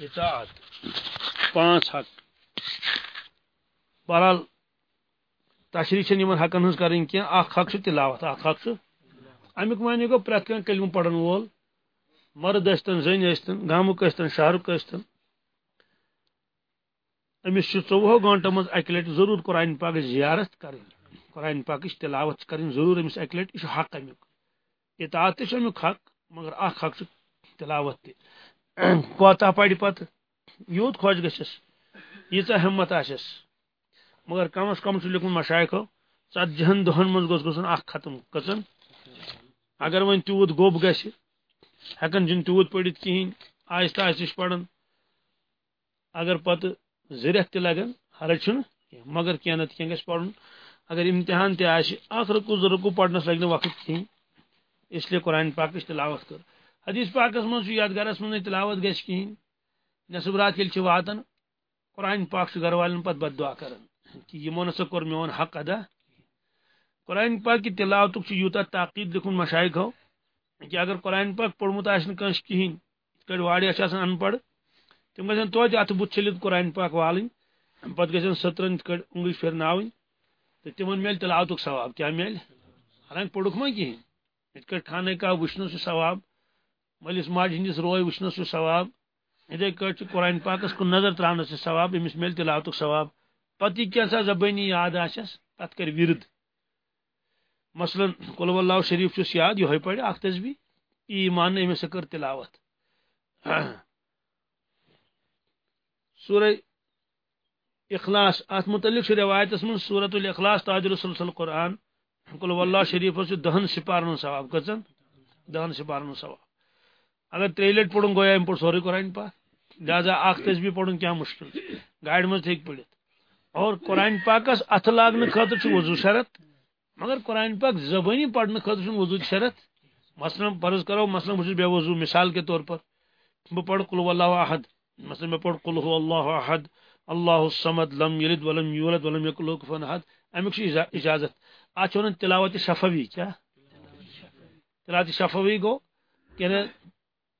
اطاعت پانچ حق۔ بہرحال تشریح چھ یمن حقن ہز کریں کی اخ حق تلاوت اخ حق امیک معنی گو پریت کن کلم پڑھن وول۔ مرد اشتن زن اشتن گامک اشتن شہرک اشتن امس ژوہ گنٹو مز اکہ لٹ ضرور قرآن پاک زیارت کریں قرآن پاک تلاوت کریں ضرور امس اکہ لٹ یہ حق امیک۔ اطاعت تہ امیک حق، مگر اخ حق تلاوت تہ۔ کوتا پڑ پتہ یوت خوش گھس ییژا ہمت آسس مگر کم از کم لکھن مشائقو ژتجہن دہن من گوس گھن اخ ختم کچن اگر ون تیوت گوب گھس ہکن جن تیوت پڑھت کہین آہستہ آہستہ پڑھن اگر پتہ زرت تہ لگن، حرج چھن مگر کی نت کی گھس پڑھن اگر امتحان تہ آس اخ رکو زٕ رکو پڑھنس لگہ وقت کہین اس لیے قرآن پاک تلاوت کر۔ حدیث پاکس من یادگارس من تلاوت گھس کہین نصب رات یل واتن۔ قرآن پاک گھر والن پتہ بد دعا کران کہ یمو نسا کور میون حق ادا۔ قرآن پاک کی تلاوت یوتا تاقید لکھن مشائق ہو۔ کہ اگر قرآن پاک پوڑمت آس کنس کہین کڑ واڑیا اچھا ان پڑھ تم گھن توتہ ات بت چلت قرآن پاک والن پتہ گھن سترن کڑ انگلی پھرناون تو تمن مل تلاوت ثواب۔ کیا مل حالانکہ پوڑک ما کہین ات کڑ خانہ کا وچھنس ثواب۔ ملس ماج ہندس روئے وچھنس ثواب۔ اتھے کٹ قرآن پاکس کن نظر ترانس ثواب، امس مل تلاوت ثواب۔ پتہ کیسا زبانی یاد آسس تت کر ورد۔ مثلا، قل اللہ شریف چس یاد یہ پڑھ اخ تسبی ایمان امس کر تلاوت۔ سورہ اخلاص ات متعلق روایت من صورت الاخلاص تاج رسول صلی قرآن۔ قل اللہ شریف دہن سپارن ثواب کچن دہن سپارن ثواب۔ اگر تری لٹ پڑھن گویا ام پڑھ سوری قرآن پاک، لہذا اخ تسبی پڑھن کیا مشکل۔ گاڑی مز ہیک پڑھت اور قرآن پاکس اتھ لاگن خاطر وضو شرط، مگر قرآن پاک زبانی پڑھنے خاطر وضو شرط۔ مثلا فرض کرو، مثلا بس بے وضو مثال کے طور پر بہ پڑھ قل اللہ احد، مثلا میں پڑھ قل اللہ احد، اللہ الصمد لم یلد ولم یولد ولم یکن له کفوا احد۔ امیک اجازت۔ آج ونان تلاوت شفوی کیا؟ تلاوت شفوی گو؟ کہ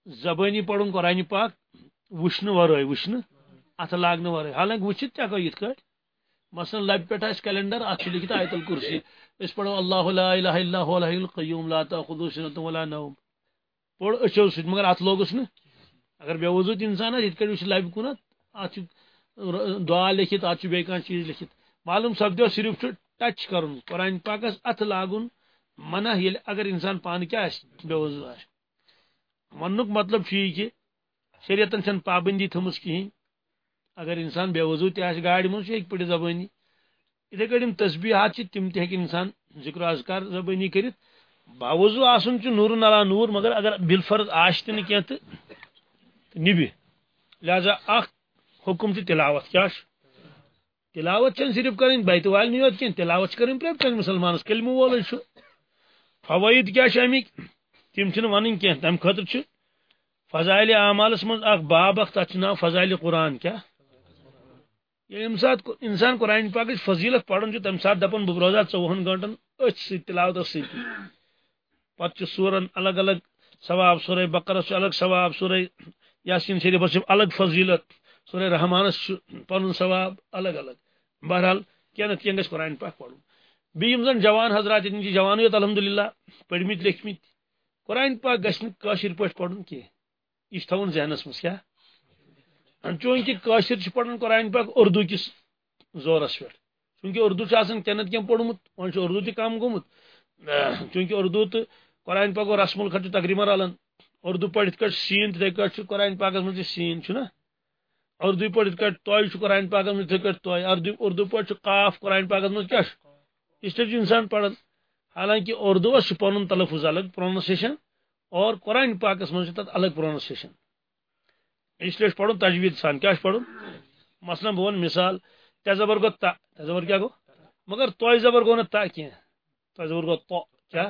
زبانی پڑھن قرآن پاک وشن ورائے وشن ات لاگن ورائے۔ حالانکہ وچت کیا کہ یت کٹ مثلا لب پہ کیلنڈر ات لکھت آیت الکرسی۔ اس پڑھو، اللہ لا الہ الا هو الحی القیوم، لا تاخذو سنۃ ولا نوم۔ پڑھ اچھو سٹ مگر ات لوگس نا اگر بے وضو انسان یت کٹ وچ لب کنت ات دعا لکھت ات بے کان چیز لکھت۔ معلوم سپدو صرف ٹچ کرن۔ قرآن پاکس ات لاگن منع یل اگر انسان پان کیا بے وضو آ ونک مطلب یہ کہ شریعتن چھ پابندی تھمس کہین اگر انسان بے وضو تہ گاڑی من ہیک پڑھ زبانی۔ اتھے کٹھن تسبیحات تم تہ انسان ذکر اذکار زبانی کرت۔ باوضو آسن نور نلا نور، مگر اگر بالفرض آش تہ کی تو لہذا اخ حکم تہ تلاوت کیا تلاوت چھ صرف کریں، بیت وال نیوت کی تلاوت کریں پریت مسلمانس کلمہ وول فوائد کیا امک تم ون کی تم خاطر فضائل اعمالس من اخ باب اخ تک نام فضائل قرآن کیا سات انسان قرآن پاک فضیلت پڑھن تم سات دپن بہ روزا ژوہن گنٹن ات سی تلاوت سی پتہ سورن الگ الگ ثواب، سورہ بقرس الگ ثواب، سورہ یاسین شریفس الگ فضیلت، سورہ رحمانس پن ثواب، الگ الگ۔ بہرحال کی نت کی قرآن پاک پڑھن بیم زن جوان حضرات جوان الحمدللہ پڑھمت لیکھمت قرآن پاک گھر پہ پڑھن کی؟ یہ تھون ذہنس مز کیا؟ چونکہ قاشر پڑھن قرآن پاک اردو کس زورس پہ چونکہ اردو کینت کی پورمت ون اردو تہ کم گومت۔ چونکہ اردو تو قرآن پاک اور رسم الخط تقریباً رلان اردو پڑھت کٹ سین تھے کٹ قرآن پاکس مجھے سین چھنا اردو پڑھت کٹ توائے قرآن پاکس مجھے تھے کٹ توائے اردو اردو پڑھ قاف قرآن پاکس مجھے کیا اس لیے انسان پڑھن۔ حالانکہ اردو پن تلفظ الگ پروننسیشن اور قرآن پاکس من تک الگ پروننسیشن اس لیے پڑھن تجوید سان کیا پڑھن مثلا بہ مثال ت زبر گو تا زبر کیا گو مگر تو زبر گو نا تا کی تو زبر گو تو کیا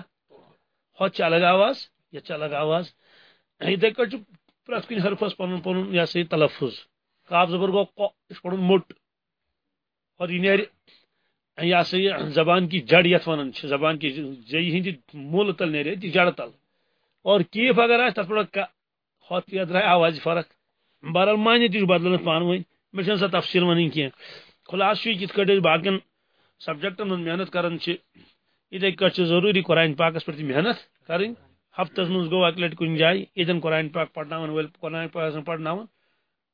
ہو الگ آواز یہ الگ آواز اتھے کٹ پریت کن حرفس پن پن یہ سا تلفظ کاف زبر گو کو یہ پڑھن مٹ اور یہ نیرِ یہ سا یہ زبان کی جڑ یت ونان زبان کی جی ہند مول تل نیرے جڑ تل اور کیف اگر آس تر پڑھ ہوت یہ درائے آواز فرق۔ بہرحال معنی تہ بدلن پان ون مے سا تفصیل ون کی خلاص کت کٹ باقین سبجیکٹن من محنت کران اتھے کٹ ضروری قرآن پاکس پہ محنت کریں۔ ہفتس من گو اک لٹ کن جائے یتن قرآن پاک پڑھنا ول قرآن پاک پڑھنا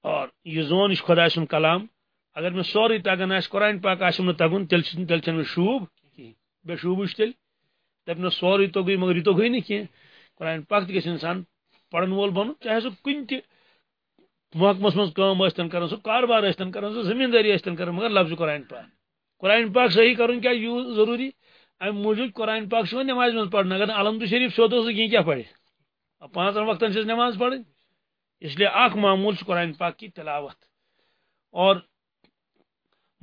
اور یہ زون یہ خدا سن کلام۔ اگر میں سوری تگان آس قرآن پاک آسم نا تگن تیل تیل چھ مے شوب۔ بے شوب تیل دپ نا سوری توگی مگر یہ توگی نا کی قرآن پاک تہ انسان پڑھن وول بن چاہے سہ کن تہ محکمس من کام ٲسۍتن کران سہ کاربار ٲسۍتن کران سہ زمینداری ٲسۍتن کران مگر لفظ قرآن پاک۔ قرآن پاک صحیح کرن کیا یوز ضروری؟ ام موجود قرآن پاک چھ نماز من پڑھنا اگر علمد شریف سیود اس کی کیا پڑھے؟ پانچن وقتن سے نماز پڑھ اس لیے اخ معمول قرآن پاک کی تلاوت۔ اور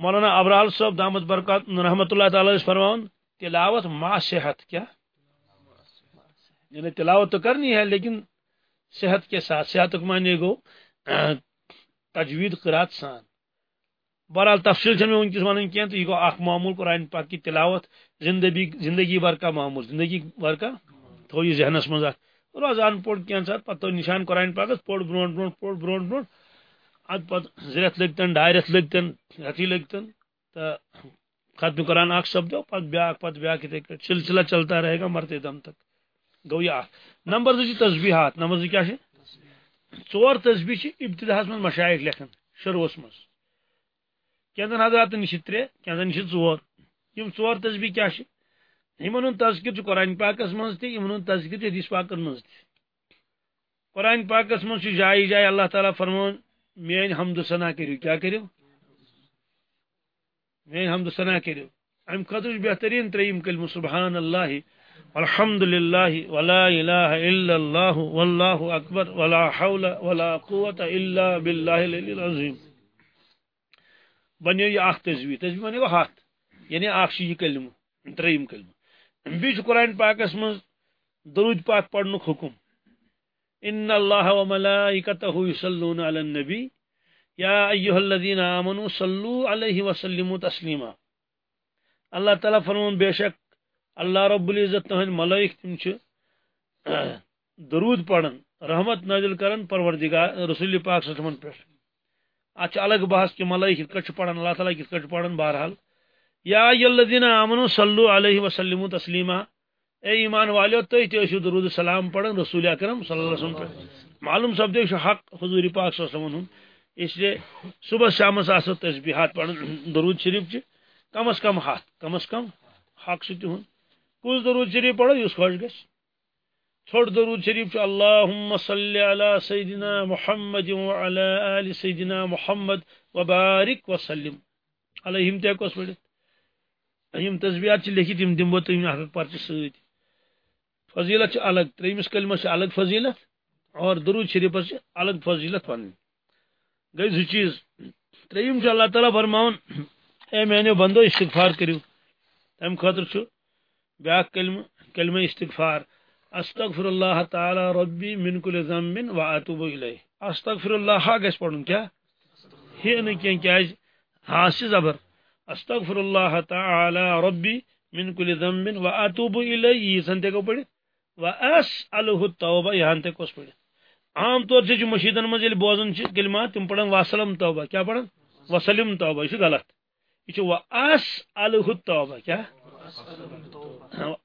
مولانا ابرال صاحب دامت برکات رحمۃ اللہ تعالی فرمان تلاوت ما صحت کیا؟ یعنی تلاوت تو کرنی ہے، لیکن صحت کے ساتھ، صحت معنی گو، تجوید قرات سان۔ بہرحال تفصیل چھ ونکس ون کی تو یہ گو اخ معمول، قرآن پاک کی تلاوت، زندگی زندگی بھر کا معمول، زندگی بھر کا تھو یہ ذہنس مز روزان پوڑ کی سات پتہ نشان قرآن پاکس پوڑ برو برو پوڑ برو برو اد پت زرت لگتن ڈائی رت لگتن، رتی لگتن۔ تو ختم قرآن اخ سپدو پت بیاکھ پت بیاکھ اتھے سلسلہ چلتا رہے گا مرتے دم تک۔ گو یہ نمبر زٕ چھِ جی تسبیحات. نمبر زٕ کیٛاہ چھِ ژور تسبیح چھِ ابتداہس منٛز مشایخ لیکھان شروعس منٛز. کینٛژن حضراتن نِش چھِ ترٛےٚ کینٛژن نِش چھِ ژور یِم ژور تسبیح کیٛاہ چھِ یِمن ہُنٛد تذکر چھُ قرآن پاکس منٛز تہِ یِمن ہُنٛد تذکر چھُ حدیث پاکن منٛز تہِ قرآن پاکس منٛز چھُ جایہِ جایہِ اللہ تعالیٰ فرمان میٲنۍ حمد و ثنا کٔرِو کیٛاہ کٔرِو میٲنۍ حمد و ثنا کٔرِو امہِ خٲطرٕ چھُ بہتریٖن ترٛیٚیِم کلمہٕ، سبحان اللہ. الحمد للہ ولا الہ الا اللہ واللہ اکبر ولا حول ولا قوت الا باللہ العلی العظیم. بنیو یہ اخ تسبیح تسبیح بنیو ہاتھ. یعنی اخ چھ یہ کلمہ، تریم کلمہ. بیٚیہِ چھُ قرآن پاکس منٛز درود پاک پرنُک حکم. ان اللہ وملائکتہ یصلون علی النبی. یا ایها الذین آمنوا صلوا علیہ وسلموا تسلیما. اللہ تعالیٰ فرمون بے شک اللہ رب العزت تہند ملائک تم درود پڑھن رحمت نازل کرن، پروردگار، رسول پاک صلی اللہ علیہ وسلم پہ اتھ الگ بحث کہ ملائک کت پڑھن اللہ تعالیٰ کت کٹ پڑھن بہرحال۔ یا الذین آمنوا صلو علیہ وسلم تسلیما۔ اے ایمان والو تھی تھی درود السلام پڑھن رسول اکرم صلی اللہ علیہ وسلم پہ معلوم سپدے حق حضور پاک صلی اللہ علیہ وسلم اس لیے صبح شام آسو تسبیحات پڑھن درود شریف چھ۔ کم از کم ہاتھ، کم از کم حق سے تہن کس درود شریف پڑھو اس خوش گھس ژھوٹ درود شریف اللہم صلی علی سیدنا محمد وعلی آل سیدنا محمد وبارک وسلم۔ علیہم تہ کس پڑھت یم تسبیحات لکھت یم دمبو تم اخ پرچہ ست فضیلت الگ، تریمس کلمس الگ فضیلت، اور درود شریفس الگ فضیلت ون گئی زٕ چیز، تریم اللہ تعالیٰ فرماون، اے میانو بندو، استغفار کرو تم خاطر چھُ بیاکھ کلمہ کلمہ استغفار۔ استغفر اللہ تعالی ربی من کل ذنب و اتوب الیہ۔ استغفر اللہ گژھِ پڑھن کیا؟ ہے نہ کینٛہہ کیازِ ہا زبر۔ استغفر اللہ تعالی ربی من کل ذنب و اتوب الیہ۔ یہ سن تے کو پڑھ و اسالہ التوبہ یہاں تے کوس پڑھ عام طور سے جو مشیدن مز یل بوزن چھ کلمات، تم پڑھن وسلم توبہ۔ کیا پڑھن؟ وسلم توبہ، یہ غلط۔ یہ و اسالہ التوبہ، کیا؟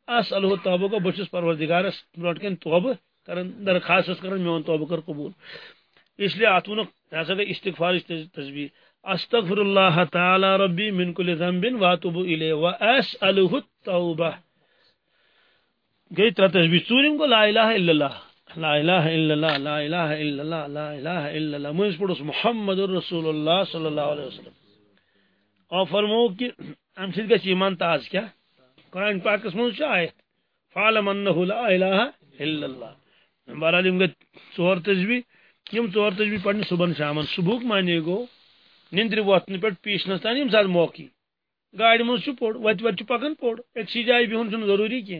اس توبہ کو بچس پروردگارس برٹ کن توبہ کرن، درخواست کرن، میون توبہ کر قبول. اس لیے اتون ہسا گئی استغفار، تسبیح. استغفر اللہ تعالی ربی من کل ذنب واتوب الیہ واسالہ التوبہ گئی تر تسبیح. ژورم کو لا الہ الا اللہ. لا الہ الا اللہ، لا الہ الا اللہ، لا الہ الا اللہ. مجھ پڑھس محمد رسول اللہ صلی اللہ علیہ وسلم. اور فرمو کہ ام سید گژھِ ایمان تاز کیا؟ قرآن پاکس من آیت فعلم انه لا الہ الا اللہ بہرحال یم گئی ژور تسبیح یم ژور تسبیح پڑھنی صبح شام۔ صبح مانے گو۔ نندر وتھن پہ پیشنس تان یم سات موقع۔ گاڑی من پوڑ وت وت پکان پوڑ۔ اکسی جائے بہن چھ ضروری کی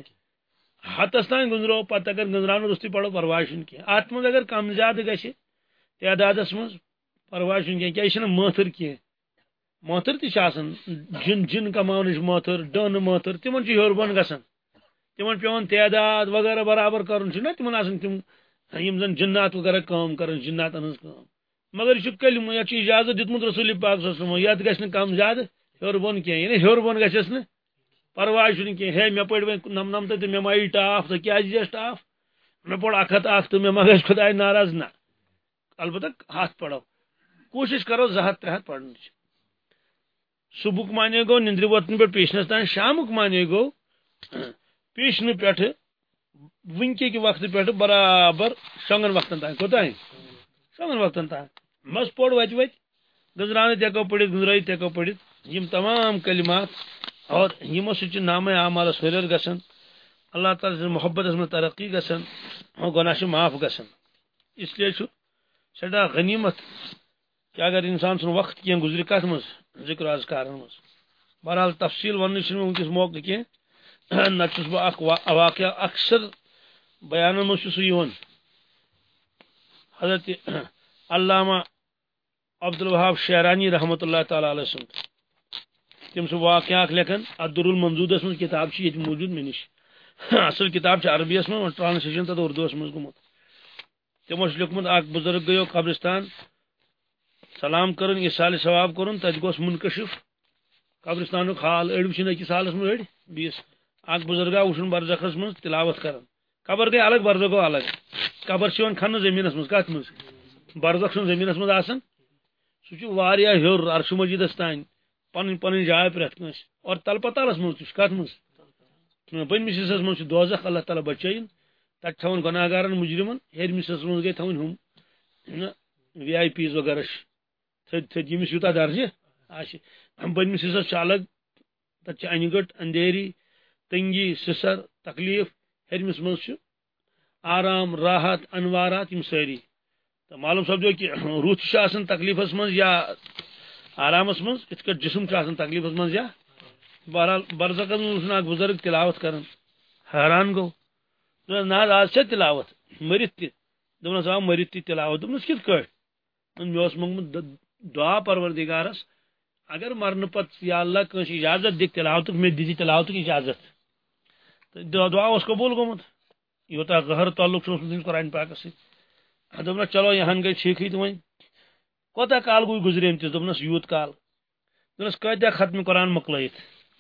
ہتس تان گزرو، پتہ اگر گزران رستی پڑو پرواہ چھ کی ات من اگر کم زیادہ گژھِ تعدادس من پرواہ چھ کی یہ مٲتھر کینٛہہ محتر تہ جن جن کمانچ محتر ڈن محتر تمن ہور بن گسان تمن پیون تعداد وغیرہ برابر کرن تمن آسان تم، یم زن جنات وغیرہ کام کرن، جناتن ہنز کام۔ مگر یہ کلم یہ اجازت دیتمت رسول پاک صلی اللہ علیہ وسلم یت گھن کم زیادہ ہیور بون کی یعنی ہیور بون گھس نا پرواہ چھ کی ہے، مے پڑ نم نم تو مے مائی ٹاف تو کیا جیس ٹاف؟ مے پڑ اکھ ہتھ تو مے ما گھس خدائے ناراض نہ۔ البتہ ہاتھ پڑھو۔ کوشش کرو زٕ ہتھ ترٛےٚ ہتھ پرنٕچ صبح مانے گو نندر وتن پہ پیشنس تان شامک مانے گو پیشن پہ ونکہ کہ وقت پہ برابر شونگن وقتن تان کوتاہ شونگن وقتن تان مس پوڑ وت وت گزران تیکو پڑھت گزرائی تیکو پڑھت تمام کلمات اور یمو سچ نام اعمالس ہرر گسن۔ اللہ تعالی سن محبت میں ترقی گسن اور گناہ معاف گسن۔ اس لیے چھ سٹھا غنیمت کہ اگر انسان سن وقت کی گزری کت مز، ذکر اذکار مز۔ بہرحال تفصیل ون ونکس موقع کی نتس بہ واقعہ اکثر بیان مز سہ حضرت علامہ عبد الوہاب شیرانی رحمۃ اللہ تعالی علیہ سن۔ تم سہ واقعہ لکھن؟ ادر المنزودس من کتاب یہ موجود مے نش۔ اصل کتاب عربیس من ٹرانسلیشن تک اردوس من گومت تمو لیکمت اخ بزرگ گیو قبرستان۔ سلام کرن، یہ سال ثواب کرن تت گوس منکشف. قبرستان حال اڑ وچن اکس حالس من اڑ بیس. اخ بزرگا وچن برزخس من تلاوت کرن. قبر گئی الگ، برزخ گو الگ. قبر چھ کھن زمینس من کت من برزخ چھ زمینس من آسان سہ چھ ہیور عرش مجیدس تان پن پن جائے پرت کنس اور تل پتالس من تہ کت من بنمس حصس من دوزخ اللہ تعالیٰ بچائن. تک تھون گناہ گارن مجرمن ہیرمس حصس من گئی تھون ہم. وی آئی پیز وغیرہ تھد تھد یمس یوتہ درجہ آشی بنمس الگ تت ان گٹ اندھیری تنگی سسر تکلیف ہرمس من آرام راحت انوارات یم ساری تو معلوم سپدو کہ روت تکلیفس من یا آرامس من ات جسم تکلیفس من یا بہرحال برزکس من بزرگ تلاوت کران حیران گو نا آج سے تلاوت مرت تہ دس آ مرت تہ تلاوت دس کت کٹ مے منگمت دعا پروردگارس، اگر مرن پت یا اللہ کنس اجازت دک تلاوت مے دی تلاوت اجازت. تو دعا اس قبول گومت یوتا غہر تعلق قرآن پاکس سی دس چلو یہاں گئی ٹھیک تو وی کوتا کال گوئی گزرے امتس دس یوت کال. دس کتیا ختم قرآن مکلت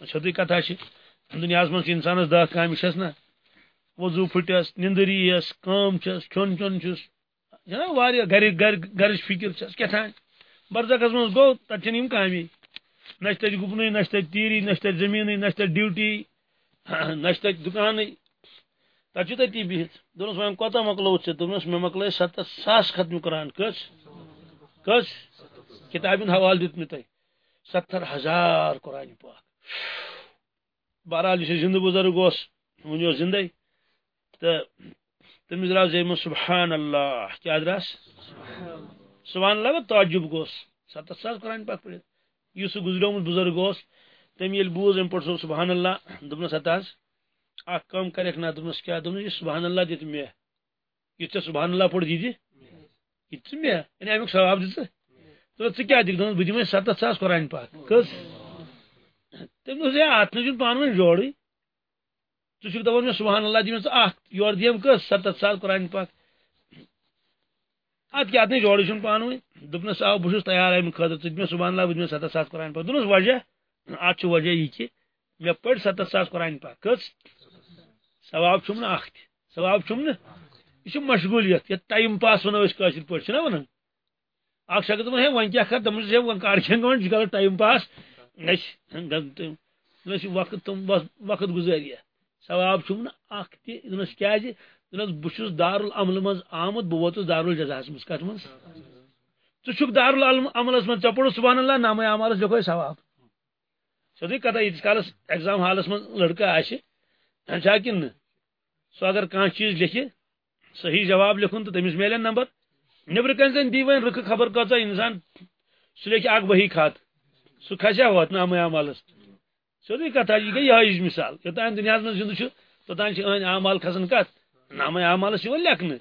چھتی کتھا دنیا من انسانس دہ کام چھس نا. وضو پھٹس نندری یس کام چھس کھون چون چھس جناب واریاہ گھر گھر گھرچ فکر چھس کتھان برزخس من گو تتہ کامی؟ نہ تت گپنی نہ تیری نہ تت زمین نہ ڈیوٹی نہ دکان تت تتی بہت دس ویم کوتہ مکلو ٹھیک دس مے مکل ستھ ساس ختم قرآن کس؟ کس؟ کتابن حوالہ دیت مے تہ ستر ہزار قرآن پاک۔ بہرحال یہ زندہ بزرگ اس ون زندے تو تمس درا زیم سبحان اللہ، کیا دراس سبحان اللہ، تعجب گوس۔ ستھ ساس قرآن پاک پڑھ یہ سہ گزریومت بزرگ اس تم یل بوز ام پہ سبحان اللہ۔ دپنس ہتہ اخ کم کرک نا دپنس کیا دپنس یہ جی، سبحان اللہ دت مے یہ ژے سبحان اللہ پوڑ دی یہ ژٕ مے یعنی امیک ثواب دژ تو ژٕ کیا دِکھ دپنس بہٕ دِمے ستتھ ساس قرآن پاک۔ کٔژ تٔمۍ دوٚپ ہے اتھ نہ چھُنہٕ پانہٕ ؤنۍ جوڑٕے ژٕ چھُکھ دپان مےٚ سبحان اللہ دِمے ژٕ اکھ یورٕ دِیم کٔژ ستتھ ساس قرآن پاک۔ ات کیا اتنے جوڑی چھُنہٕ پانہٕ ؤنۍ دوٚپنس آو تیار امہِ خٲطرٕ ژٕ دِ مےٚ سبحان اللہ بہٕ دِمے ستتھ ساس قرآن پاک۔ دوٚپنس وجہ ات چھُ وجہ یہِ کہِ مےٚ پٔرۍ ستتھ ساس قرآن پاک۔ کٔژ ثواب چھُم نہٕ اکھ تہِ ثواب چھُم نہٕ۔ یہ چھُ مشغولیت۔ یتھ ٹایم پاس ونو أسۍ کٲشِر پٲٹھۍ چھِنا ونان اکھ شخص دپان ہے وۄنۍ کیاہ کر؟ دپان چھُس ہے وۄنۍ کر کھٮ۪ن وۄنۍ چھُ ٹایم پاس۔ أسۍ وقت تم وقت گزٲریا ثواب چھُم نہٕ اکھ تہِ دپنس کیازِ دپنس بہٕ چھُس دارالعمل منٛز آمُت بہٕ ووتُس دارالجزاہس منٛز کتھ منٛز؟ ژٕ چھُکھ دارالعملس منٛز ژےٚ سبحان اللہ نامے عمالس لیکھوے ثواب۔ سیودے کتھا ییتِس کالس ایگزام حالس منٛز لڑکہٕ آسہِ ہاں، چھا کِنہٕ نہٕ سُہ اگر کانٛہہ چیٖز لیکھِ صحیح جواب لکھن تو تمس ملن نمبر۔ نبر کن زن دی ون رخ خبر کۭژاہ انسان سہ لیکھِ اکھ بہی خط سہ کھسیا وات نامہ عمالس سیودے کتھا یہ گئی یہ مثال۔ یوتان دنیا من زندہ توتان أہن اعمال کھسان کت نامہ عمالس یوان لیکھنہٕ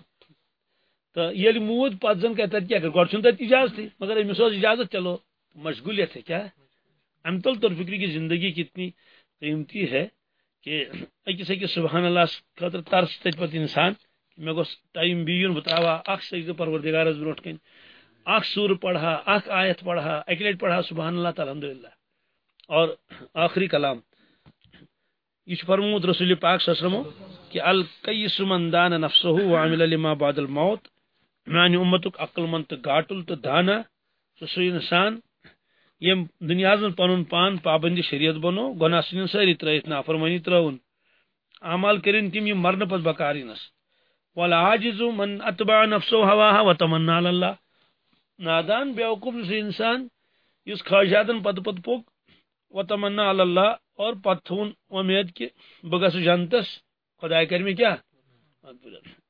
تو ییٚلہِ موٗد پتہٕ زن کر؟ گۄڈٕ چھُنہٕ تتہِ اجازتٕے مگر أمِس اوس اجازت چلو، مشغولیت ہے کیا؟ ام تل طور فکری کی زندگی کتنی قیمتی ہے کہ أکِس أکِس سبحان اللہ خٲطرٕ ترس تتہِ پتہٕ انسان۔ مے گوس ٹائم بیون بہ تراوا اخ سجدہ پروردگارس بروٹ کن۔ اخ سور پڑھا اخ آیت پڑھا اکہ لٹ پڑھا، سبحان اللہ، الحمدللہ۔ اور آخری کلام۔ یہ فرمود رسول پاک صلی اللہ علیہ وسلم کہ القیس من دان نفسه وعمل لما بعد الموت میانہ امتک عقل مند تو گاٹل تو دانا سہ سہ انسان یم دنیا من پن پان پابندی شریعت بنو، گناہ سن ساری ترت نافرمانی ترون۔ اعمال کرن تم یم مرن پت بکارینس والعاجز من اتبع نفسه هواها وتمنى على الله نادان بیوقوف انسان، اس خواہشاتن پت پت پوک وتمنى على الله اور پتھون امید کہ بہ بگس جنتس خدا کر میں کیا؟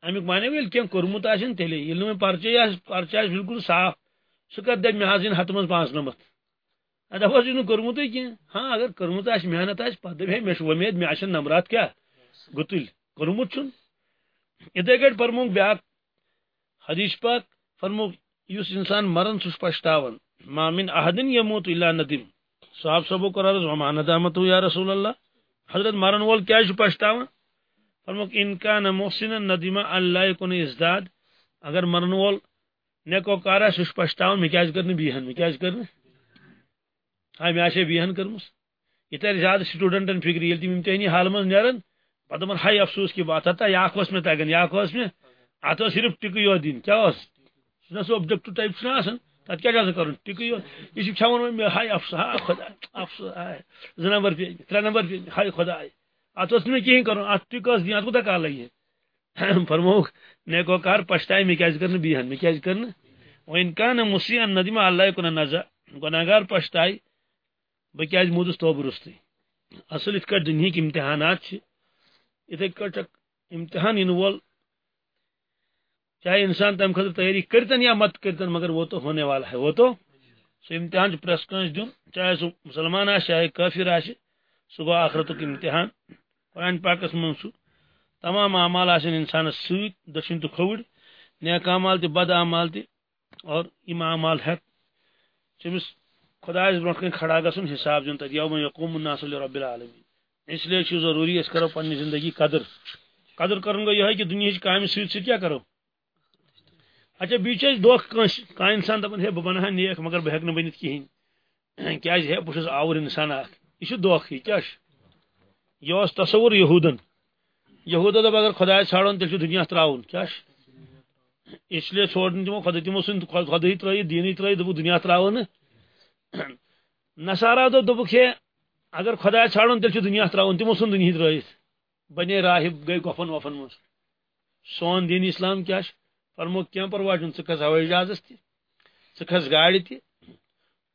امیک مانے ویل کیا کورمت آسن تیلے یل میں پرچے پرچہ بالکل صاف. سہ کر دب مے حاضر ہتھ من پانچ نمت دپس یہ کورمت کی ہاں اگر کورمت آس محنت آس پتہ دپ ہے مے امید مے آسن نمرات کیا؟ گتل کورمت چھن اتھے کٹ فرموک بیاکھ حدیث پاک فرموک یس انسان مرن سہ پشتاون. ما من احدن یموت الا ندم صاحب صبو قرار وما ندامت یا رسول اللہ۔ حضرت مرن وول کیا پشتاون فرموک ان کان محسن ندیمہ اللہ یکن ازداد۔ اگر مرن وول نیکو کارا سہ پشتاون مے کیا کرن بیہن مے کیا کرن ہاں مے آشے بیہن کرمس یہ تر زیادہ سٹوڈنٹن فکر یل تم امتحانی حال من نیرن پتہ دپان ہائی افسوس کی بات ہتا یا اس میں تگن یا اس میں۔ ات صرف ٹک یو دین، کیا اس نہ سو آبجیکٹو ٹائپ چھنا آسان تت کیا چھ کرن ٹک یو یہ کھون میں ہائی افسوس ہاں خدا افسوس ز نمبر پہ ترے نمبر پہ ہائی خدا ات اس میں کہیں کرن ات ٹک اس دین ات کوتا کال لگی فرموک نیکو کار پشتائی میں کیا کرن بیہن میں کیا کرن و ان کان مسیئا ندیم اللہ کن نزا گناہگار پشتائی بہ کیا مودس توب رستی اصل ات کٹ دنیا کی امتحانات چھ اتھے کٹ امتحان ان وول چاہے انسان تم خطر تیاری کرتن یا مت کرتن، مگر وہ تو ہونے والا ہے، وہ تو سو امتحان پریس کنس دن چاہے سو مسلمان آ چاہے کافر آ صبح آخرت امتحان، قرآن پاکس من سو تمام اعمال آسن ست دشن تو کھوڑ، نیک اعمال تہ بد اعمال تہ اور یم اعمال ہے۔ چمس خدا برو کن کھڑا گھن حساب دن تک، یوم یقوم الناس رب العالمین۔ اس لیے ضروری اس کرو پنی زندگی قدر۔ قدر کروں گا یہ کہ دنیا کام ست ست کیا کرو؟ اچھا بیچ دھوکہ کان انسان دپان ہے بہ بنہا نیک، مگر بہ ہیک بنت کہین کیا ہے بہس آور انسان اخ یہ دھوکہ کیا یہ تصور یہودن۔ یہودو دپ اگر خدا ژھانڈن تیل دنیا تراؤن کیا اس لیے چھوڑن تمو خدا تمو سن، خدای ترٲیِتھ دینی ترٲیِتھ دوٚپُکھ دنیا تراو نصارا دو دوٚپُکھ ہے اگر خدا ژھانڈن تیل دنیا تراؤن تمو سن دنیا ترٲیِتھ بنے راہب گئی گفن، وفن مز سون دین اسلام کیا فرمو کی پرواہ ثہ کھس ہوٲیی جہازس تہ ثہ کھس گاڑِ تہ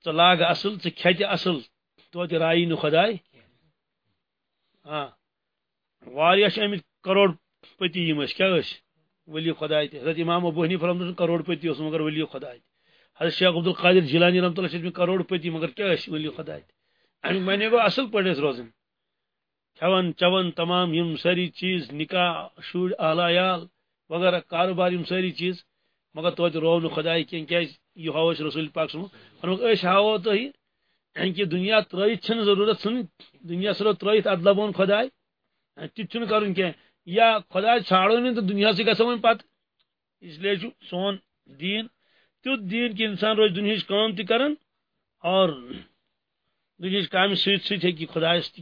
ژٕ لاگ اصل ژٕ کھٮ۪تہِ اصل؟ توتہِ رائی نہٕ خداے ہاں واریاہ چھِ آمٕتۍ کروڑ پتی یِم ٲسۍ کیٛاہ ٲسۍ ولی خداے تہِ حضرت امام ابو حنیف رحمۃ اللہ کروڑ پتی اوس مگر ولی خداے تہِ حضرت شیخ عبدالقادر جیلانی رحمۃ اللہ چھِ کروڑ پتی مگر کیٛاہ ٲسۍ ولی خداے تہِ امیُک معنی گوٚو اصل پٲٹھۍ ٲسۍ روزان کھٮ۪وان چٮ۪وان تمام، یِم سٲری چیٖز، نکاح شُرۍ اعلی عیال وغیرہ کاروبار یِم سٲری چیٖز، مگر توتہِ رو نہٕ خداے کینٛہہ کیٛازِ یہِ رسول پاک سُنٛد ووٚنُکھ أسۍ ہاوو کہ دنیا ترٲیِتھ چھنہٕ ضروٗرت ژھٕنٕنۍ دنیا ژھٕنو ترٲیِتھ ادٕ لبون خداے تہِ چھُنہٕ کَرُن یا خداے ژھانڈو نہٕ تہٕ دُنیا سۭتۍ گژھو وۄنۍ اس لیے چھُ سون دیٖن تیُتھ دیٖن کہِ انسان روزِ دُنہِچ کٲم تہِ اور دُنہِچ کامہِ سۭتۍ سۭتۍ ہیٚکہِ خدایس تہِ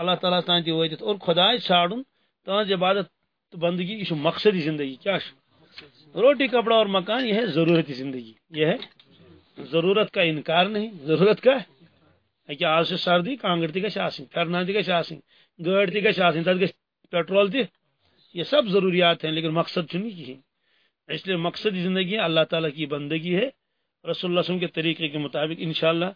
اللہ تعالیٰ تام تہِ وٲتِتھ اور خداے ژھانڈُن تہنٛز عبادت تہٕ بندگی یہ مقصدی زندگی، کیا روٹی، کپڑا اور مکان، یہ ہے ضرورت زندگی۔ یہ ہے ضرورت کا انکار نہیں، ضرورت کا کیا آج سے سردی کانگڑ تہ گھس آسن پھرنا تہ گھس آسن گاڑ تہ گھس آسن تک پیٹرول تہ یہ سب ضروریات ہیں، لیکن مقصد چھ کہیں اس لیے مقصد زندگی اللہ تعالیٰ کی بندگی ہے۔ رسول اللہ وسلم کے طریقے کے مطابق، انشاءاللہ،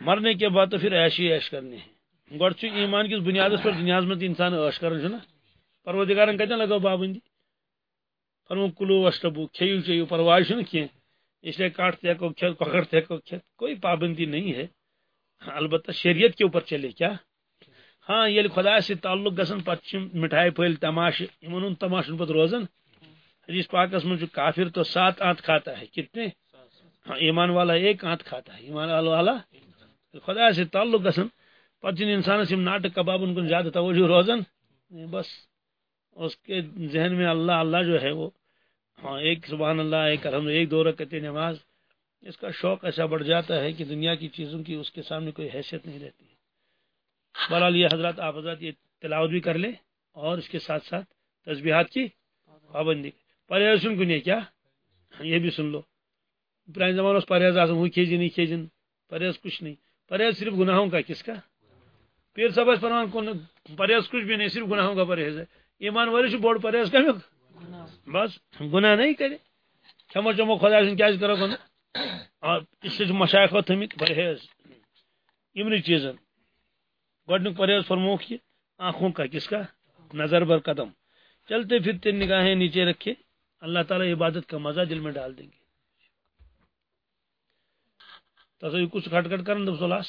مرنے کے بعد تو پھر ایشی ایش کرنے ہیں گۄڈٕ ایمان کس بنیادس پٮ۪ٹھ دُنیاہس منٛز تہِ انسان ٲش کران پروردگارن کتٮ۪ن لگٲو پابندی فرمو کلو وشربو کھیو چیو پرواہ چھُنہٕ کینٛہہ اس لیے کاٹ تہ ہیٚکو کھٮ۪تھ کۄکر تہ کوئی پابندی نہیں ہے۔ ہاں، البتہ شریعت کے اوپر چلے کیا؟ ہاں ییٚلہِ خدا سے تعلق گژھان پتہٕ مٹھائی پھٔلۍ تماشہٕ یِمن ہُنٛد تماشن پتہٕ روزان حدیث پاکس منٛز چھُ کافر تو سات آنت کھاتا ہے، کتنے؟ ہاں ایمان والا ایک آنت کھاتا ہے، ایمان والا خدا سے تعلق گژھان پتہٕ چھِنہٕ انسانس یِم کبابن کُن زیادٕ توجہ روزان بس۔ اس کے ذہن میں اللہ اللہ جو ہے وہ ہاں ایک سبحان اللہ، ایک الحمد، ایک دو رکعت نماز، اس کا شوق ایسا بڑھ جاتا ہے کہ دنیا کی چیزوں کی اس کے سامنے کوئی حیثیت نہیں رہتی ہے۔ بہرحال یہ حضرات آپ حضرات یہ تلاوت بھی کر لیں اور اس کے ساتھ ساتھ تسبیحات کی پابندی پرہیز سن کن کیا؟ یہ بھی سن لو۔ پرانے زمانے میں پرہیز آسم وہ کھیجی نہیں کھیجن پرہیز کچھ نہیں۔ پرہیز صرف گناہوں کا کس کا؟ پیر صاحب فرمان کون پرہیز کچھ بھی نہیں، صرف گناہوں کا پرہیز ہے۔ ایمان والی بوڑ پرہیز کمی بس، گناہ نہیں کرے۔ کھمو چمو خدا سن کیا کرو گناہ۔ اس سے مشائق تھمت پرہیز۔ امن چیزن۔ گۄڈنیُک پرہیز فرموک یہ آنکھوں کا کس کا؟ نظر بر قدم۔ چلتے پھرتے نگاہیں نیچے رکھے۔ اللہ تعالیٰ عبادت کا مزہ دل میں ڈال دیں گے۔ تصویر کچھ کھٹ کھٹ کرن دب سلاس